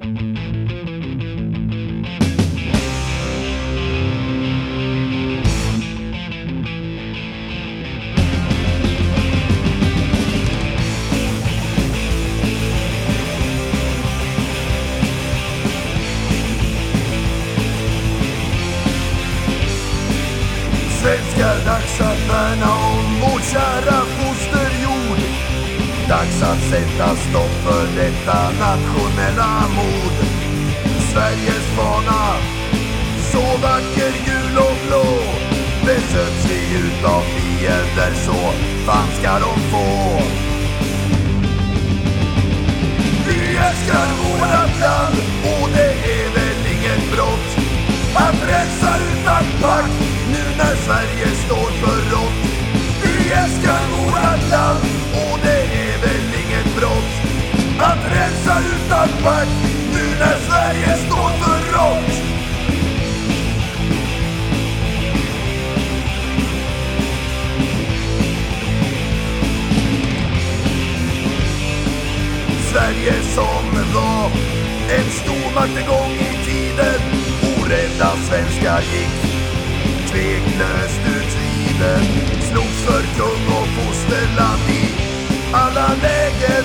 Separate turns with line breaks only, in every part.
Svenskar, dags att värna om vår kära fosterjord. Dags att sätta stopp för detta nationella mod. Sveriges fana, så vacker gul och blå. Besöks vi utav fiender så fan ska de få. Vi älskar vårat land och det är väl inget brott att rensa utan pakt nu när Sverige som var en stormakt en gång i tiden. Orädda svenskar gick tveklöst ur tiden Slogs för kung och fosterland i alla lägen.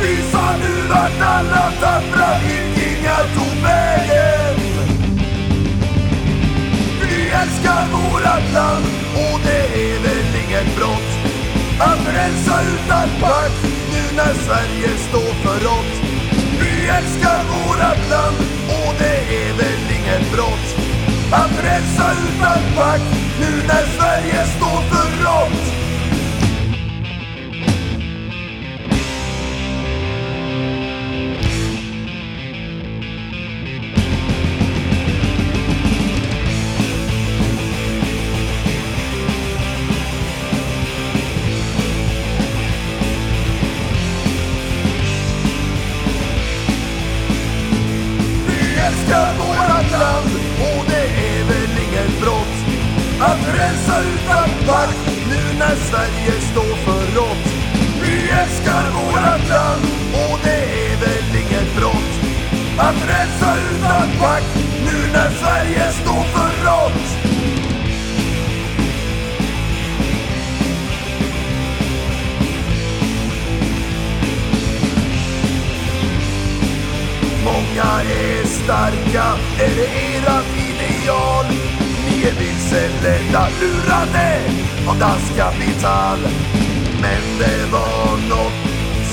Visa nu vart alla tappra vikingar tog vägen? Vi älskar vårat land och det är väl inget brott att rensa utan pakt när Sverige står för rått. Vi älskar vårat land och det är väl inget brott att resa utan pakt nu när Sverige står för rått. Vi älskar vårat land och det är väl inget brott att rensa utan pakt nu när Sverige står för rått. Vi älskar vårat land och det är väl inget brott att rensa utan pakt nu när Sverige står för rått. unga är starka, är det erat ideal? Ni är vilseledda, lurade av danskapital. Men det var något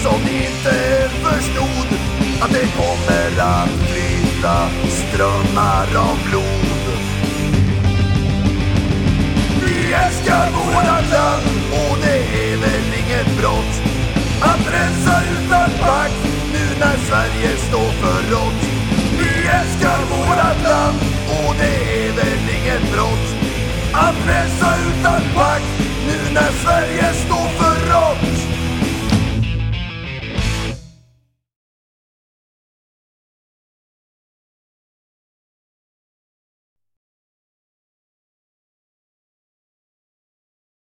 som ni inte förstod, att det kommer att flyta strömmar av blod. Vi älskar vårat land och det är väl inget brott att rensa utan när Sverige står för oss.